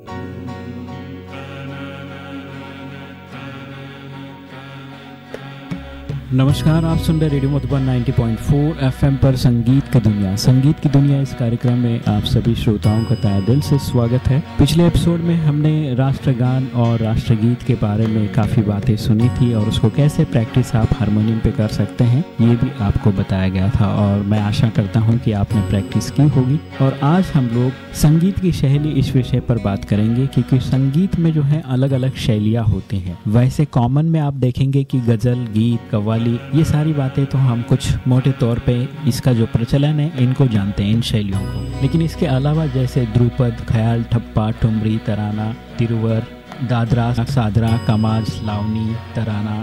嗯 नमस्कार, आप सुन रहे रेडियो मधुबन 90.4 एफएम पर संगीत की दुनिया। संगीत की दुनिया इस कार्यक्रम में आप सभी श्रोताओं का तय दिल से स्वागत है। पिछले एपिसोड में हमने राष्ट्रगान और राष्ट्रगीत के बारे में काफ़ी बातें सुनी थी और उसको कैसे प्रैक्टिस आप हारमोनियम पे कर सकते हैं, ये भी आपको बताया गया था और मैं आशा करता हूँ कि आपने प्रैक्टिस की होगी। और आज हम लोग संगीत की शैली इस विषय पर बात करेंगे, क्योंकि संगीत में जो है अलग अलग शैलियाँ होती हैं। वैसे कॉमन में आप देखेंगे कि गज़ल, गीत कव्वाली ये सारी बातें तो हम कुछ मोटे तौर पे इसका जो प्रचलन है, इनको जानते हैं इन शैलियों को। लेकिन इसके अलावा जैसे ध्रुपद ख्याल, ठप्पा, ठुमरी, तराना, तिरुवर, दादरा, सादरा, कमाज, लावनी, तराना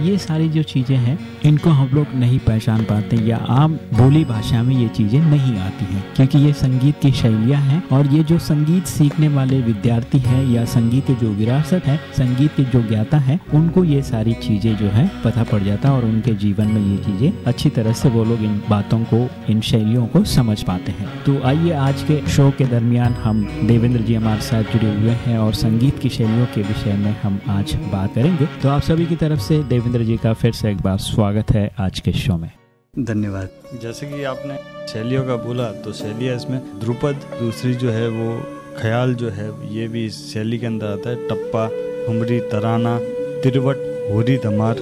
ये सारी जो चीज़ें हैं, इनको हम लोग नहीं पहचान पाते या आम बोली भाषा में ये चीज़ें नहीं आती हैं, क्योंकि ये संगीत की शैलियाँ हैं और ये जो संगीत सीखने वाले विद्यार्थी हैं या संगीत की जो विरासत है, संगीत के जो ज्ञाता है, उनको ये सारी चीज़ें जो है पता पड़ जाता है और उनके जीवन में ये चीज़ें अच्छी तरह से वो लोग इन बातों को, इन शैलियों को समझ पाते हैं। तो आइए आज के शो के दरमियान हम देवेंद्र जी हमारे साथ जुड़े हुए हैं और संगीत की शैलियों के विषय में हम आज बात करेंगे। तो आप सभी की तरफ़ से देवेंद्र देवेंद्र जी का फिर से एक बार स्वागत है आज के शो में। धन्यवाद। जैसे कि आपने शैलियों का बोला तो शैलियाँ इसमें ध्रुपद दूसरी जो है वो ख्याल जो है ये भी इस शैली के अंदर आता है। टप्पा हुमरी तराना तिरवट होरी धमार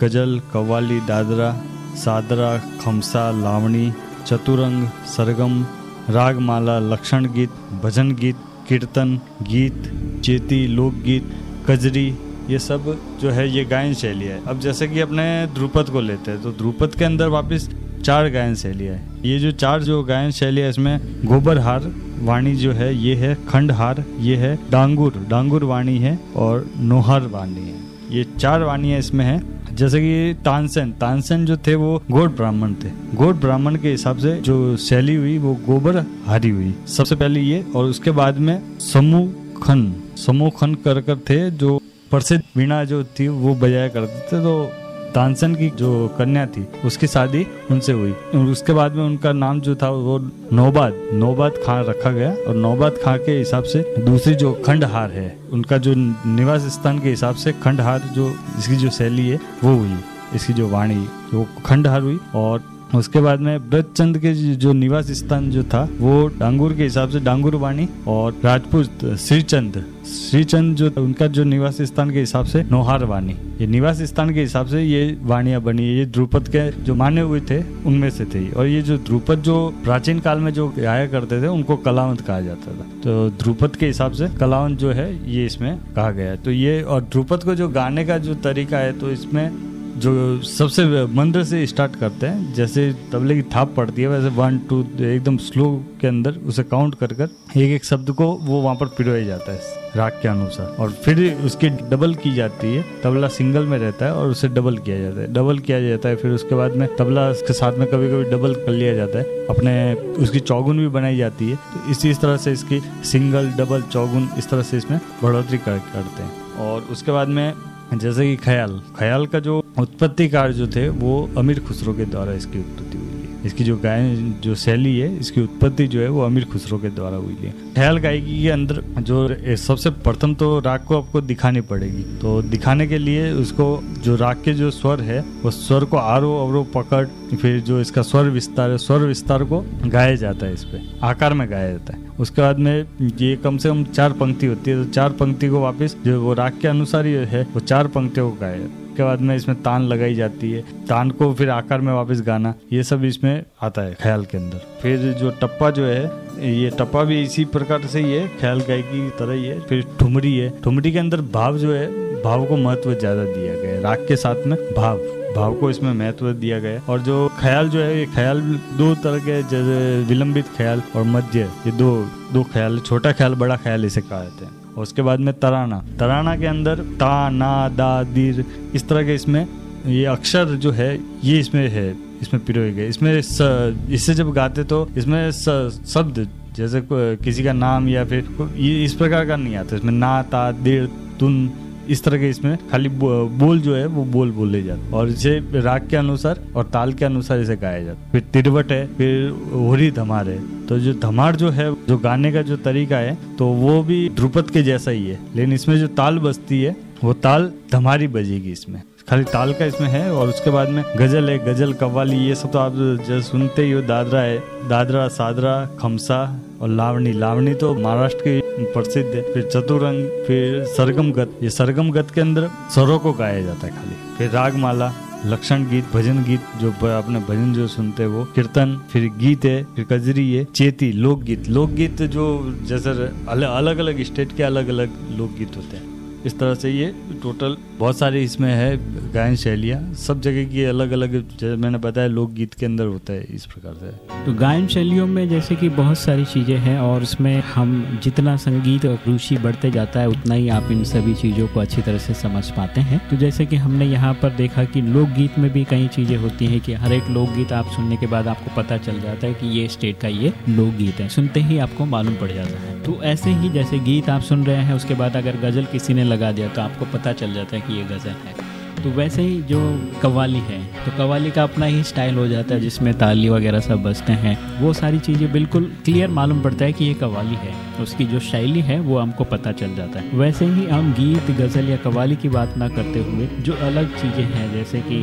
गज़ल कव्वाली दादरा सादरा खमसा लावणी चतुरंग सरगम रागमाला लक्षण गीत भजन गीत कीर्तन गीत चेती लोकगीत कजरी ये सब जो है, ये गायन शैली है। अब जैसे कि अपने ध्रुपद को लेते हैं तो ध्रुपद के अंदर वापस चार गायन शैली है। ये जो चार जो गायन शैली है, इसमें गोबर हार वाणी जो है, ये है, खंड हार, ये है, डांगुर डांगुर वाणी है और नोहर वाणी है। ये चार वाणियाँ इसमें है। जैसे कि तानसेन तानसेन जो थे, वो गोड ब्राह्मण थे। गोड ब्राह्मण के हिसाब से जो शैली हुई, वो गोबर हारी हुई। सबसे पहले ये और उसके बाद में समूह खन समूह खन कर कर थे जो प्रसिद्ध वीणा जो थी, वो बजाया करते थे। तो तानसन की जो कन्या थी, उसकी शादी उनसे हुई। उसके बाद में उनका नाम जो था, वो नौबाद नौबाद खां रखा गया। और नौबाद खां के हिसाब से दूसरी जो खंडहार है, उनका जो निवास स्थान के हिसाब से खंडहार जो, इसकी जो शैली है, वो हुई। इसकी जो वाणी, वो खंडहार हुई। और उसके बाद में ब्रजचंद के जो निवास स्थान जो था, वो डांगुर के हिसाब से डांगुर वाणी और राजपूत श्रीचंद। श्रीचंद जो उनका जो निवास स्थान के हिसाब से नोहार वाणी ये निवास स्थान के हिसाब से ये वाणियाँ बनी ये ध्रुपद के जो माने हुए थे, उनमें से थे। और ये जो ध्रुपद जो प्राचीन काल में जो गाया करते थे, उनको कलावंत कहा जाता था। तो ध्रुपद के हिसाब से कलावंत जो है, ये इसमें कहा गया तो ये और ध्रुपद को जो गाने का जो तरीका है तो इसमें जो सबसे मंदिर से स्टार्ट करते हैं जैसे तबले की थाप पड़ती है वैसे वन टू एकदम स्लो के अंदर उसे काउंट कर कर एक एक शब्द को वो वहाँ पर पिरोया जाता है राग के अनुसार। और फिर उसकी डबल की जाती है तबला सिंगल में रहता है और उसे डबल किया जाता है। डबल किया जाता है फिर उसके बाद में तबला उसके साथ में कभी कभी डबल कर लिया जाता है। अपने उसकी चौगुन भी बनाई जाती है। तो इसी इस तरह से इसकी सिंगल डबल चौगुन इस तरह से इसमें बढ़ोतरी कर, करते हैं। और उसके बाद में जैसे कि ख्याल ख्याल का जो उत्पत्तिकार जो थे, वो अमीर खुसरो के द्वारा इसकी उत्पत्ति हुई है। इसकी जो गायन जो शैली है, इसकी उत्पत्ति जो है, वो अमीर खुसरो के द्वारा हुई है। ख्याल गायकी के अंदर जो सबसे प्रथम तो राग को आपको दिखानी पड़ेगी। तो दिखाने के लिए उसको जो राग के जो स्वर है, वो स्वर को आरो अवरो पकड़, फिर जो इसका स्वर विस्तार है, स्वर विस्तार को गाया जाता है इस पे, आकार में गाया जाता है। उसके बाद में ये कम से कम चार पंक्ति होती है तो चार पंक्ति को वापस जो वो राग के अनुसार ही है, वो चार पंक्तियों को गाया के बाद में इसमें तान लगाई जाती है। तान को फिर आकार में वापस गाना, ये सब इसमें आता है ख्याल के अंदर। फिर जो टप्पा जो है, ये टप्पा भी इसी प्रकार से ही है, ख्याल गायकी की तरह ही है। फिर ठुमरी है। ठुमरी के अंदर भाव जो है, भाव को महत्व ज़्यादा दिया गया है। राग के साथ में भाव भाव को इसमें महत्व दिया गया और जो ख्याल जो है, ये ख्याल दो तरह के जैसे विलंबित ख्याल और मध्य। ये दो दो ख्याल, छोटा ख्याल, बड़ा ख्याल इसे कहा जाते हैं। और उसके बाद में तराना। तराना के अंदर ता, ना, दा, दीर, इस तरह के इसमें, ये अक्षर जो है, ये इसमें है, इसमें पिरोए गए। इसमें इससे जब गाते तो इसमें शब्द, जैसे किसी का नाम या फिर ये इस प्रकार का नहीं आता। इसमें ना, ता, दीर, तुन इस तरह के इसमें खाली बोल जो है, वो बोल बोले जाते और इसे राग के अनुसार और ताल के अनुसार इसे गाया जाता फिर तिरवट है, फिर होरी धमार है। तो जो धमार जो है, जो गाने का जो तरीका है तो वो भी ध्रुपद के जैसा ही है। लेकिन इसमें जो ताल बजती है, वो ताल धमारी बजेगी इसमें। खाली ताल का इसमें है और उसके बाद में गज़ल है, गज़ल, कव्वाली, ये सब तो आप जो सुनते ही हो, दादरा है, दादरा, सादरा, खमसा और लावणी। लावणी तो महाराष्ट्र की प्रसिद्ध है। फिर चतुरंग, फिर सरगम गत ये सरगम गत के अंदर स्वरों को गाया जाता है खाली। फिर रागमाला लक्षण गीत भजन गीत जो अपने भजन जो सुनते हैं वो कीर्तन, फिर गीत है, फिर कजरी है, चेती, लोकगीत। लोकगीत जो जैसे अलग अलग स्टेट के अलग अलग लोकगीत होते हैं। इस तरह से ये टोटल बहुत सारी इसमें है गायन शैलियाँ। सब जगह की अलग अलग जैसे मैंने बताया लोकगीत के अंदर होता है इस प्रकार से। तो गायन शैलियों में जैसे कि बहुत सारी चीज़ें हैं और उसमें हम जितना संगीत और रुचि बढ़ते जाता है, उतना ही आप इन सभी चीज़ों को अच्छी तरह से समझ पाते हैं। तो जैसे कि हमने यहाँ पर देखा कि लोकगीत में भी कई चीज़ें होती हैं कि हर एक लोकगीत आप सुनने के बाद आपको पता चल जाता है कि ये स्टेट का ये लोकगीत है। सुनते ही आपको मालूम पड़ जाता है। तो ऐसे ही जैसे गीत आप सुन रहे हैं, उसके बाद अगर गज़ल किसी ने लगा दिया तो आपको पता चल जाता है कि ये गज़ल है। तो वैसे ही जो कवाली है तो कवाली का अपना ही स्टाइल हो जाता है, जिसमें ताली वगैरह सब बजते हैं। वो सारी चीज़ें बिल्कुल क्लियर मालूम पड़ता है कि ये कवाली है। उसकी जो शैली है, वो हमको पता चल जाता है। वैसे ही हम गीत, गज़ल या कवाली की बात ना करते हुए, जो अलग चीज़ें हैं, जैसे कि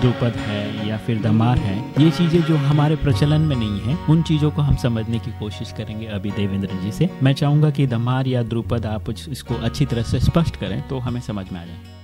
द्रुपद है या फिर दमार है, ये चीज़ें जो हमारे प्रचलन में नहीं है, उन चीज़ों को हम समझने की कोशिश करेंगे अभी देवेंद्र जी से। मैं चाहूँगा कि दमार या द्रुपद आप इसको अच्छी तरह से स्पष्ट करें तो हमें समझ में आ जाए।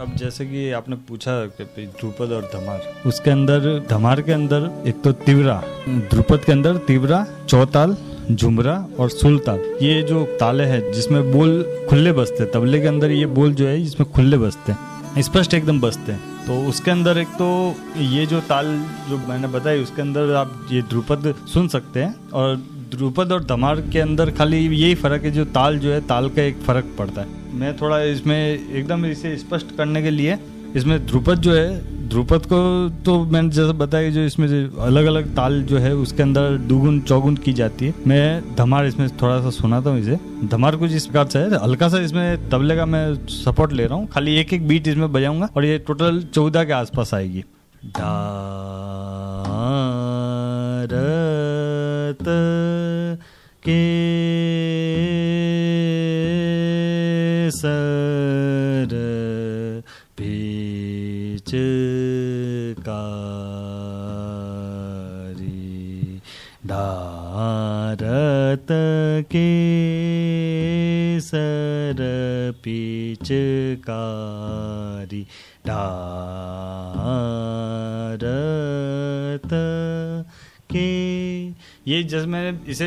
अब जैसे कि आपने पूछा ध्रुपद और धमार, उसके अंदर, धमार के अंदर एक तो तिवरा, ध्रुपद के अंदर तिवरा, चौताल, झुमरा और सुलताल ये जो ताले हैं, जिसमें बोल खुले बसते तबले के अंदर ये बोल जो है, इसमें खुले बसते हैं, स्पष्ट एकदम बसते हैं। तो उसके अंदर एक तो ये जो ताल जो मैंने बताई, उसके अंदर आप ये ध्रुपद सुन सकते हैं, और ध्रुपद और धमार के अंदर खाली यही फ़र्क है, जो ताल जो है, ताल का एक फ़र्क पड़ता है। मैं थोड़ा इसमें एकदम इसे स्पष्ट करने के लिए, इसमें ध्रुपद जो है ध्रुपद को तो मैंने जैसा बताया जो इसमें अलग अलग ताल जो है, उसके अंदर दुगुन, चौगुन की जाती है। मैं धमार इसमें थोड़ा सा सुनाता हूँ इसे। धमार कुछ इस प्रकार से है, हल्का सा इसमें तबले का मैं सपोर्ट ले रहा हूँ। खाली एक एक बीट इसमें बजाऊँगा और ये टोटल चौदह के आसपास आएगी। के सर बीच कारी दारत के सर पिचकारी डारत के ये जैसे मैंने इसे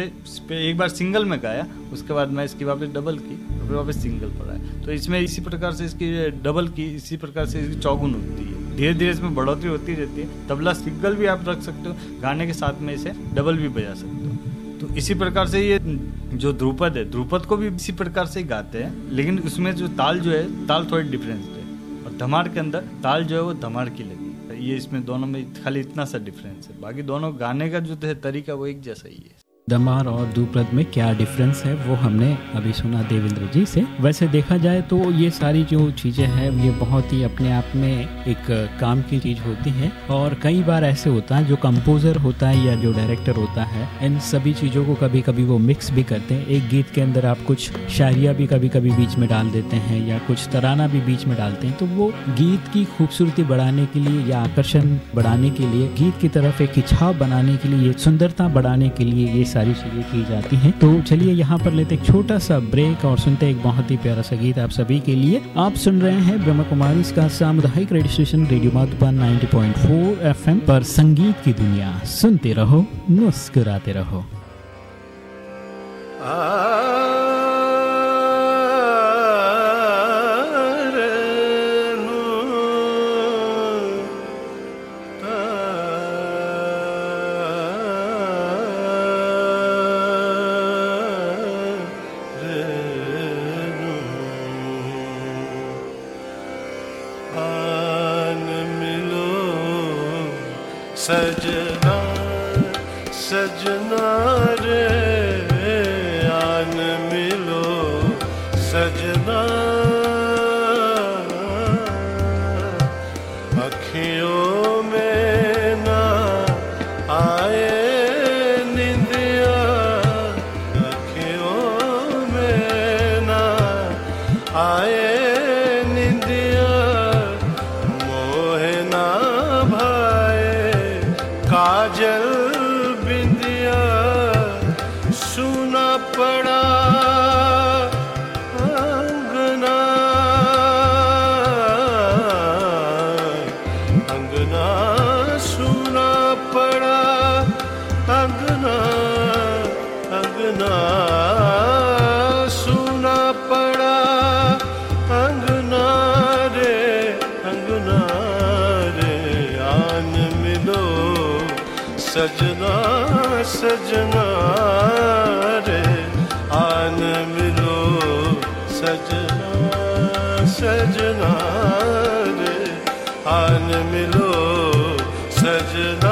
एक बार सिंगल में गाया, उसके बाद मैं इसकी वापस डबल की, फिर वापस सिंगल पढ़ा है तो इसमें इसी प्रकार से इसकी डबल की, इसी प्रकार से इसकी चौगुन होती है। धीरे धीरे इसमें बढ़ोतरी होती रहती है। तबला सिंगल भी आप रख सकते हो, गाने के साथ में इसे डबल भी बजा सकते हो। तो इसी प्रकार से ये जो ध्रुपद है, ध्रुपद को भी इसी प्रकार से गाते हैं, लेकिन उसमें जो ताल जो है, ताल थोड़ी डिफरेंस है। और धमार के अंदर ताल जो है वो धमार की लगी ये इसमें दोनों में खाली इतना सा डिफरेंस है। बाकी दोनों गाने का जो तरीका वो एक जैसा ही है। दमार और दुप्रद में क्या डिफरेंस है, वो हमने अभी सुना देवेंद्र जी से। वैसे देखा जाए तो ये सारी जो चीज़ें हैं, ये बहुत ही अपने आप में एक काम की चीज़ होती है। और कई बार ऐसे होता है, जो कंपोजर होता है या जो डायरेक्टर होता है, इन सभी चीज़ों को कभी कभी वो मिक्स भी करते हैं। एक गीत के अंदर आप कुछ शायरिया भी कभी कभी बीच में डाल देते हैं या कुछ तराना भी बीच में डालते हैं। तो वो गीत की खूबसूरती बढ़ाने के लिए या आकर्षण बढ़ाने के लिए, गीत की तरफ़ एक इच्छाव बनाने के लिए, सुंदरता बढ़ाने के लिए ये सारी चीज़ें की जाती हैं। तो चलिए यहाँ पर लेते छोटा सा ब्रेक और सुनते एक बहुत ही प्यारा सा गीत आप सभी के लिए। आप सुन रहे हैं ब्रह्म कुमारी का सामुदायिक radio station radio Madhuban 90.4 FM पर संगीत की दुनिया। सुनते रहो, मुस्कुराते रहो। आ सजना रे आन मिलो सजना सजना रे आन मिलो सजना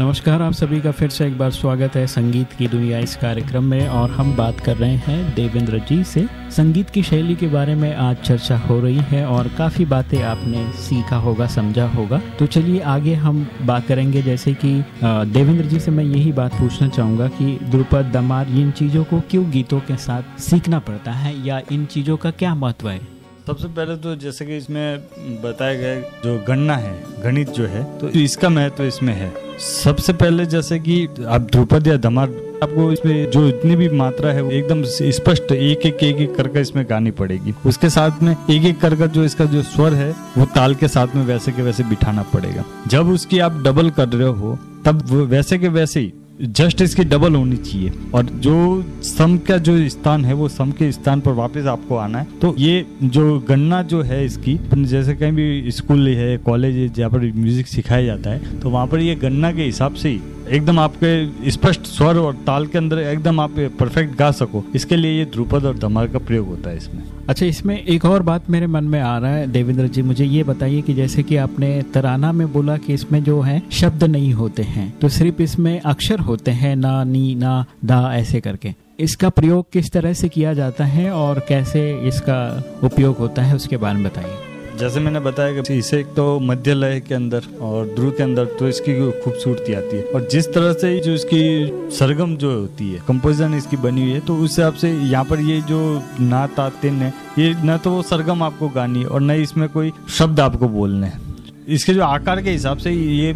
नमस्कार, आप सभी का फिर से एक बार स्वागत है संगीत की दुनिया इस कार्यक्रम में। और हम बात कर रहे हैं देवेंद्र जी से। संगीत की शैली के बारे में आज चर्चा हो रही है और काफ़ी बातें आपने सीखा होगा, समझा होगा। तो चलिए आगे हम बात करेंगे। जैसे कि देवेंद्र जी से मैं यही बात पूछना चाहूँगा कि द्रुपद, दमार, इन चीज़ों को क्यों गीतों के साथ सीखना पड़ता है या इन चीज़ों का क्या महत्व है? सबसे पहले तो जैसे कि इसमें बताया गया जो गणना है, गणित जो है तो इसका महत्व तो इसमें है। सबसे पहले जैसे कि आप ध्रुपद या धमार, आपको इसमें जो इतनी भी मात्रा है, वो एकदम स्पष्ट एक एक एक एक करके इसमें गानी पड़ेगी। उसके साथ में एक एक करके जो इसका जो स्वर है, वो ताल के साथ में वैसे के वैसे बिठाना पड़ेगा। जब उसकी आप डबल कर रहे हो, तब वैसे के वैसे ही जस्ट इसकी डबल होनी चाहिए। और जो सम का जो स्थान है, वो सम के स्थान पर वापस आपको आना है। तो ये जो गणना जो है इसकी जैसे कहीं भी स्कूल है, कॉलेज है, जहाँ पर म्यूज़िक सिखाया जाता है तो वहाँ पर ये गणना के हिसाब से ही एकदम आपके स्पष्ट स्वर और ताल के अंदर एकदम आप परफेक्ट गा सको। इसके लिए ये ध्रुपद और धमाल का प्रयोग होता है इसमें। अच्छा इसमें एक और बात मेरे मन में आ रहा है। देवेंद्र जी, मुझे ये बताइए कि जैसे कि आपने तराना में बोला कि इसमें जो है, शब्द नहीं होते हैं तो सिर्फ़ इसमें अक्षर होते हैं, ना, नी, ना, दा, ऐसे करके। इसका प्रयोग किस तरह से किया जाता है और कैसे इसका उपयोग होता है, उसके बारे में बताइए। जैसे मैंने बताया कि इसे एक तो मध्य लय के अंदर और ध्रुव के अंदर तो इसकी खूबसूरती आती है। और जिस तरह से जो इसकी सरगम जो होती है कंपोजिशन इसकी बनी हुई है तो उस हिसाब से यहाँ पर ये जो ना ता तिन है, ये न तो वो सरगम आपको गानी है और न इसमें कोई शब्द आपको बोलने हैं। इसके जो आकार के हिसाब से ये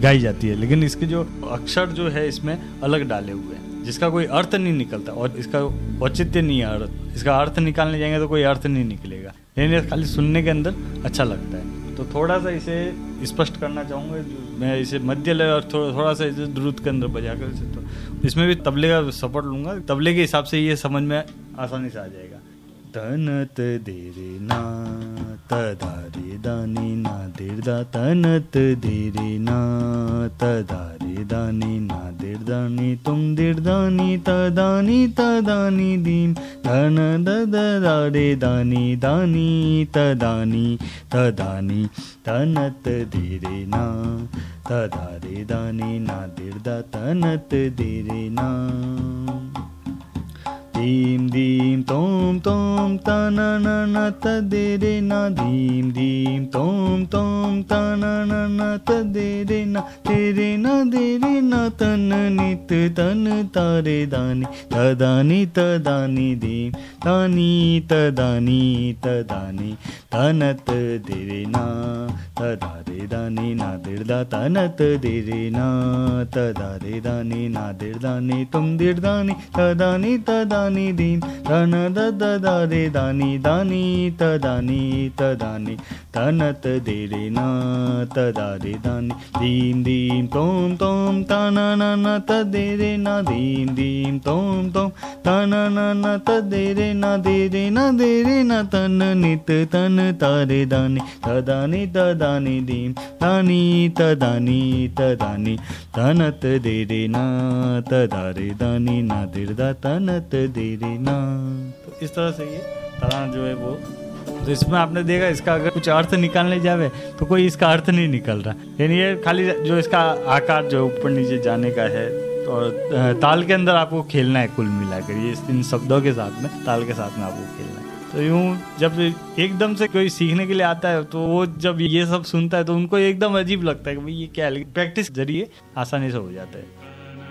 गाई जाती है, लेकिन इसके जो अक्षर जो है इसमें अलग डाले हुए हैं, जिसका कोई अर्थ नहीं निकलता और इसका औचित्य नहीं है अर्थ इसका अर्थ निकालने जाएँगे तो कोई अर्थ नहीं निकलेगा। लेकिन खाली सुनने के अंदर अच्छा लगता है। तो थोड़ा सा इसे स्पष्ट करना चाहूँगा मैं इसे मध्य लय और थोड़ा थोड़ा सा इसे द्रुत के अंदर बजा कर इसे तो इसमें भी तबले का सपोर्ट लूँगा। तबले के हिसाब से ये समझ में आसानी से आ जाएगा। तन तेरे ना तदारी दानी ना। दादिर्द तनत तदारि दानि रे दीर्दानि नादिर्दानि तुमदिर्दानि तदानि तदानि दीं धन ददारे दानि दानि तदानि तदानि तनत दीरिना। तदारि दानि नादिर्द तनत् दीरिना। धीम धीम तोम तोम तना न त रे न। धीम धीम तोम तोम तना न त रे न। ते रे न, दे रे न तन नित तन तारे दानी। तदानी तदानी धीम तानी तदानी तदानी तनत दे न। तदा रे दानी, ना दिर्दा तनत दे न। तदा रे दानी, ना दिर्दानी तुम दिर्दानी तदानी तदानी दानि दीन् धन रे दानि दानि तदानि तदानि तनत दे रे न तदा रे दानी तना, न न, त दे रे न तना, न न, त दे रे न। दे रे न दे रे न, तन, नित, तन तारे दानी। तदानी तदानी, दीम, तानी, तदानी तदानी। तनत दे रे न तदा रे दानी ना दिरदा तनत दे रे ना। तो इस तरह से ये तराना जो है वो तो इसमें आपने देखा इसका अगर कुछ अर्थ निकालने जावे तो कोई इसका अर्थ नहीं निकल रहा। यानी ये खाली जो इसका आकार जो ऊपर नीचे जाने का है, और ताल के अंदर आपको खेलना है कुल मिलाकर ये इन शब्दों के साथ में, ताल के साथ में आपको खेलना है। तो यूँ जब एकदम से कोई सीखने के लिए आता है तो वो जब ये सब सुनता है तो उनको एकदम अजीब लगता है कि भाई ये क्या है? प्रैक्टिस ज़रिए आसानी से हो जाता है।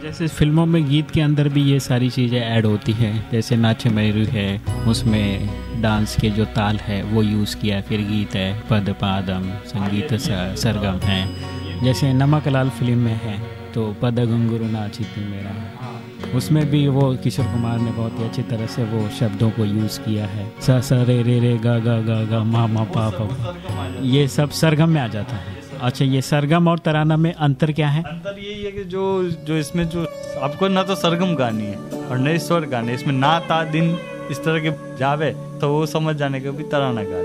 जैसे फ़िल्मों में गीत के अंदर भी ये सारी चीज़ें ऐड होती हैं। जैसे नाचे मैरू है, उसमें डांस के जो ताल है, वो यूज़ किया, फिर गीत है, पद, पादम, संगीत सरगम है। जैसे नमक लाल फ़िल्म में है तो पद घुंगुरु नाची थी मेरा। उसमें भी वो किशोर कुमार ने बहुत ही अच्छी तरह से वो शब्दों को यूज़ किया है। स स, रे रे रे, गा गा गा गा, मा मा पा पा। ये सब सरगम में आ जाता है। अच्छा ये सरगम और तराना में अंतर क्या है? अंतर यही है कि जो जो इसमें जो आपको ना तो सरगम गानी है और न स्वर गाने इसमें ना ता दिन इस तरह के जावे तो वो समझ जाने के भी तराना गा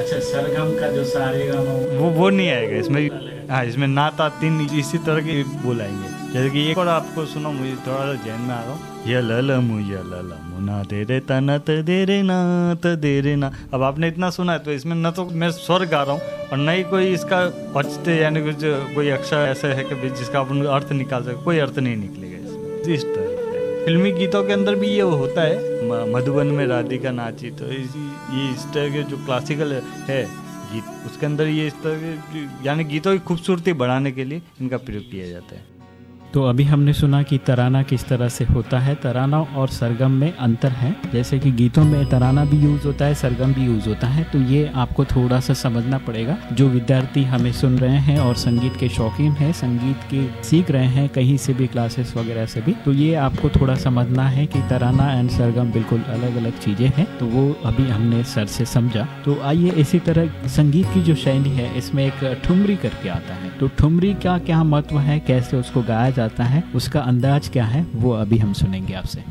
अच्छा सरगम का जो सारे वो वो नहीं आएगा इसमें हाँ इसमें ना ता तीन इसी तरह के बोलाएँगे। जैसे कि और आपको सुनो, मुझे थोड़ा सा जैन में आ रहा हूँ। ये लल मुझे लल मुना दे रे तनत दे रे, ना त दे रे, ना। अब आपने इतना सुना है तो इसमें न तो मैं स्वर गा रहा हूँ, और न ही कोई इसका पचते यानी कुछ कोई अक्षर ऐसा है कि जिसका अपन अर्थ निकाल सके, कोई अर्थ नहीं निकलेगा इसमें। इस तरह फिल्मी गीतों के अंदर भी ये होता है मधुबन में राधिका नाची तो ये इस तरह के जो क्लासिकल है गीत, उसके अंदर ये इस तरह के, यानी गीतों की खूबसूरती बढ़ाने के लिए इनका प्रयोग किया जाता है। तो अभी हमने सुना कि तराना किस तरह से होता है। तराना और सरगम में अंतर है। जैसे कि गीतों में तराना भी यूज़ होता है, सरगम भी यूज़ होता है। तो ये आपको थोड़ा सा समझना पड़ेगा। जो विद्यार्थी हमें सुन रहे हैं और संगीत के शौकीन हैं, संगीत के सीख रहे हैं, कहीं से भी क्लासेस वगैरह से भी तो ये आपको थोड़ा समझना है कि तराना एंड सरगम बिल्कुल अलग अलग चीज़ें हैं। तो वो अभी हमने सर से समझा। तो आइए इसी तरह संगीत की जो शैली है, इसमें एक ठुमरी करके आता है। तो ठुमरी का क्या महत्व है? कैसे उसको गाया जाता है, उसका अंदाज क्या है, वो अभी हम सुनेंगे आपसे।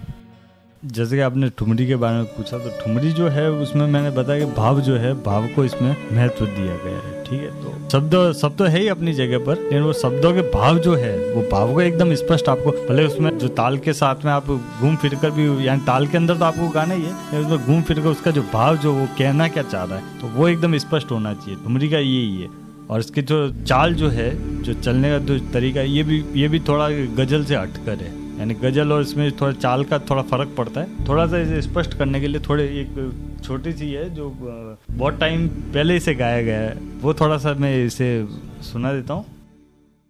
जैसे कि आपने ठुमरी के बारे में पूछा तो ठुमरी जो है, उसमें मैंने बताया कि भाव जो है, भाव को इसमें महत्व दिया गया है, ठीक है? तो शब्द शब्द तो है ही अपनी जगह पर, लेकिन वो शब्दों के भाव जो है, वो भाव को एकदम स्पष्ट आपको, भले उसमें जो ताल के साथ में आप घूम फिर कर भी, यानी ताल के अंदर तो आपको गाना ही है उसमें घूम फिर कर उसका जो भाव, जो वो कहना क्या चाह रहा है तो वो एकदम स्पष्ट होना चाहिए, ठुमरी का यही है। और इसकी जो चाल जो है, जो चलने का जो तरीका, ये भी ये भी थोड़ा गज़ल से हटकर है। यानी गज़ल और इसमें थोड़ा चाल का थोड़ा फ़र्क पड़ता है। थोड़ा सा इसे स्पष्ट करने के लिए थोड़े एक छोटी सी है, जो बहुत टाइम पहले इसे गाया गया है। वो थोड़ा सा मैं इसे सुना देता हूँ।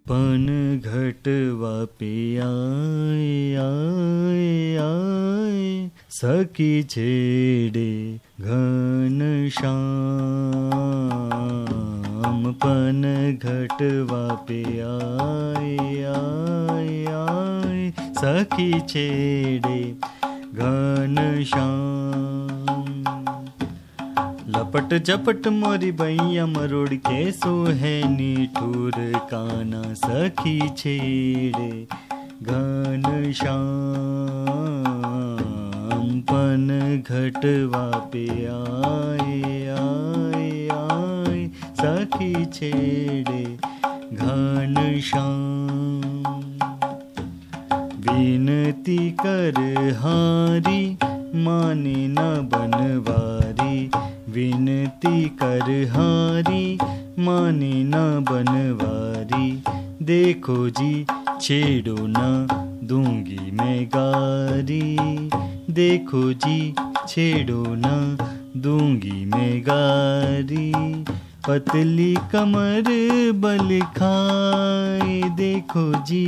पन घटवा पे आए आए आए, सखी छेड़े घन श्याम पन घटवा पे आए आए आए सखी छेड़े घन श्याम। लपट झपट मोरी बैया मरोड़ के सोहनी ठूर काना सखी छेड़े घन श्याम। पन घटवा पे आए आए आए सखी छेड़े घन श्याम विनती कर हारी माने न बनवारी विनती कर हारी माने न बनवारी देखो जी छेड़ो न दूँगी मैं गारी देखो जी छेड़ो न दूँगी मैं गारी पतली कमर बल खाए, देखो जी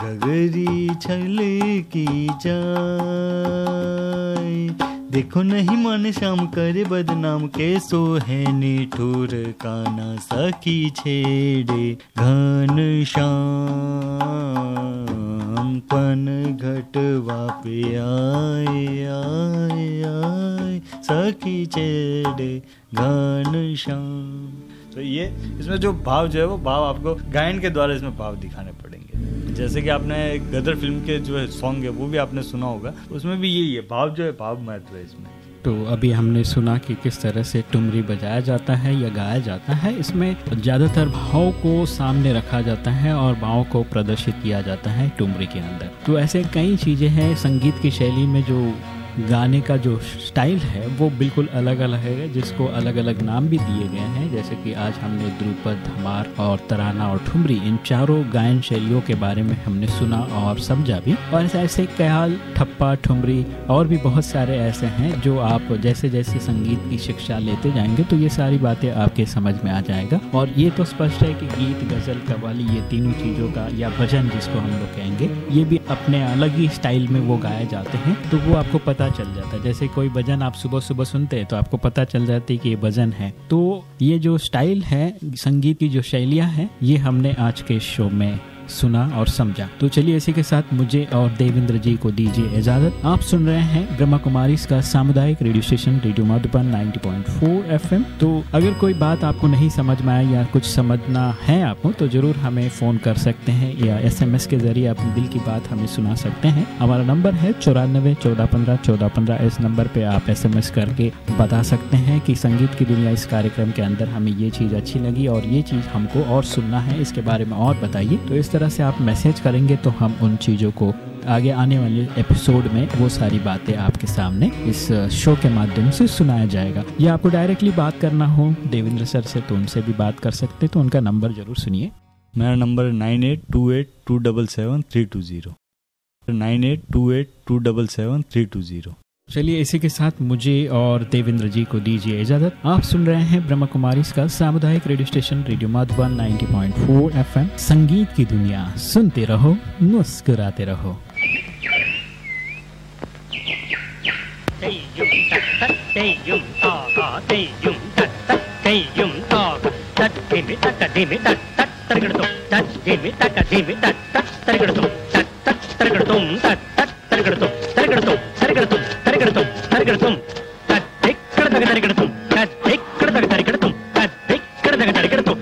गगरी छल की जाए देखो नहीं मन श्याम करे बदनाम के सो है निठुर काना सखी छेड़े। घन श्याम पन घटवा पे आए आए आए सखी छेड़े। घन श्याम। तो ये इसमें जो भाव जो है वो भाव आपको गायन के द्वारा इसमें भाव दिखाने पड़ेंगे। जैसे कि आपने गदर फ़िल्म के जो है सॉन्ग है, वो भी आपने सुना होगा। उसमें भी यही है, भाव जो है, भाव महत्व है इसमें। तो अभी हमने सुना कि किस तरह से टुमरी बजाया जाता है या गाया जाता है, इसमें ज़्यादातर भाव को सामने रखा जाता है और भाव को प्रदर्शित किया जाता है टुमरी के अंदर। तो ऐसे कई चीज़ें हैं संगीत की शैली में जो गाने का जो स्टाइल है, वो बिल्कुल अलग अलग है, जिसको अलग अलग नाम भी दिए गए हैं। जैसे कि आज हमने द्रुपद धमार और तराना और ठुमरी, इन चारों गायन शैलियों के बारे में हमने सुना और समझा भी। और ऐसे ख्याल ठप्पा, ठुमरी और भी बहुत सारे ऐसे हैं, जो आप जैसे जैसे संगीत की शिक्षा लेते जाएँगे तो ये सारी बातें आपके समझ में आ जाएगा। और ये तो स्पष्ट है कि गीत, गज़ल कवाली ये तीनों चीज़ों का, या भजन जिसको हम लोग कहेंगे, ये भी अपने अलग ही स्टाइल में वो गाए जाते हैं तो वो आपको पता चल जाता है। जैसे कोई भजन आप सुबह सुबह सुनते हैं तो आपको पता चल जाती है कि ये भजन है। तो ये जो स्टाइल है, संगीत की जो शैलियाँ हैं, ये हमने आज के शो में सुना और समझा। तो चलिए इसी के साथ मुझे और देवेंद्र जी को दीजिए इजाज़त। आप सुन रहे हैं ब्रह्मा कुमारी का सामुदायिक radio station, radio Madhuban 90.4 FM. तो अगर कोई बात आपको नहीं समझ में आए या कुछ समझना है आपको तो ज़रूर हमें फ़ोन कर सकते हैं या एसएमएस के ज़रिए अपने दिल की बात हमें सुना सकते हैं। हमारा नंबर है चौरानबे चौदह पंद्रह चौदह पंद्रह। इस नंबर पे आप एसएमएस करके बता सकते हैं कि संगीत की दुनिया इस कार्यक्रम के अंदर हमें ये चीज़ अच्छी लगी और ये चीज़ हमको और सुनना है। इसके बारे में और बताइए। तो इस तरह से आप मैसेज करेंगे तो हम उन चीज़ों को आगे आने वाले एपिसोड में वो सारी बातें आपके सामने इस शो के माध्यम से सुनाया जाएगा। या आपको डायरेक्टली बात करना हो, देवेंद्र सर से तो उनसे भी बात कर सकते तो उनका नंबर ज़रूर सुनिए। मेरा number nine eight two eight two double seven three two zero. Nine eight two eight two double seven three two zero. चलिए इसी के साथ मुझे और देवेंद्र जी को दीजिए इजाज़त। आप सुन रहे हैं ब्रह्म कुमारी इसका सामुदायिक radio station, radio Madhuban 90.4 point संगीत की दुनिया, सुनते रहो, मुस्कुराते रहो। तरगड़ तुम तरगड़ तुम तरगड़ तुम तरगड़ तुम तरगड़ तुम तरगड़ तुम తరిగెడతాం ఇక్కడ తగ తరిగెడతాం ఇక్కడ తగ తరిగెడతాం ఇక్కడ తగ తరిగెడతాం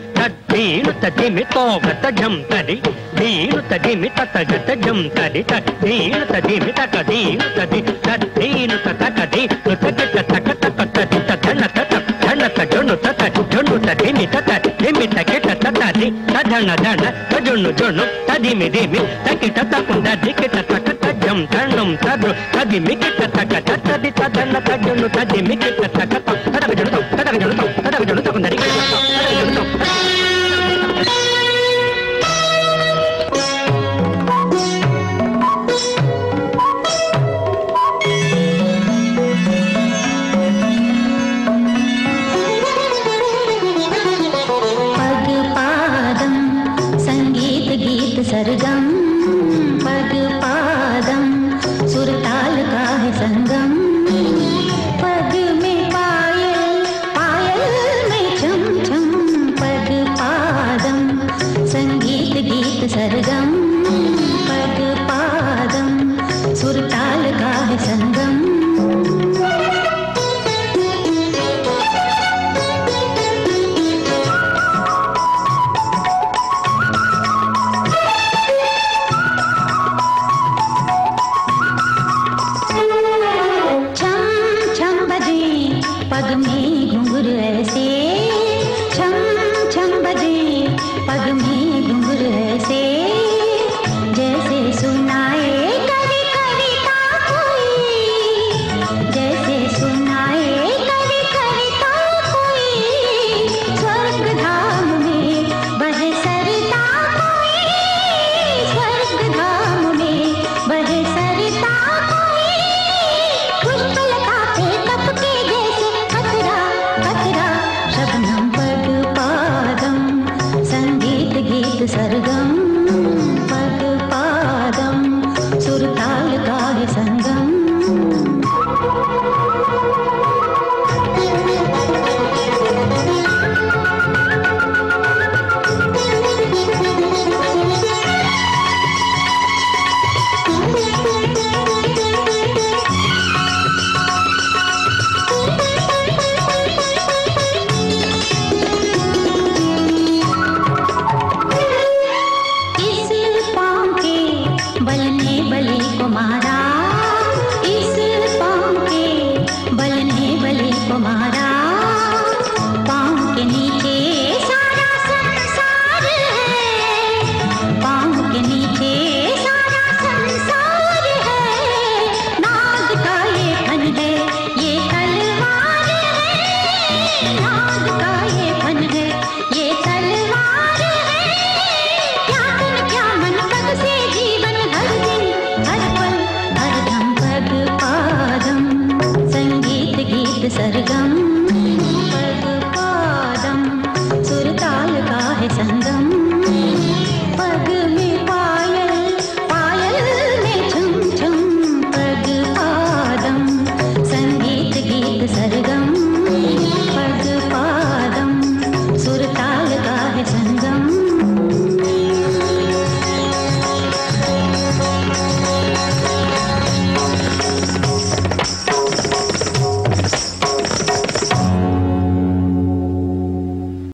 తేను తదిమి తోగతజం తడి ధీను తదిమి తతగతజం తడి తేను తదిమి తకదీను తది తేను తతకది తగత తక తక తది తన తత తన తజను తత జను తదిమి తత దిమి తకెట తతది తజన జన తజను జను తదిమి దిమి తకిట తకుండ దికిట తక తడు తది మిగిట తగ తది తదన తడును తది మిగిట తగ తడబిడడు